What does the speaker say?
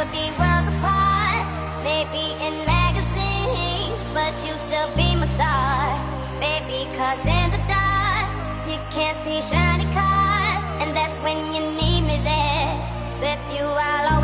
but be worlds apart. Maybe in magazines, but you still be my star. Baby, cause in the dark, you can't see shiny cars. And that's when you need me there. With you, I'll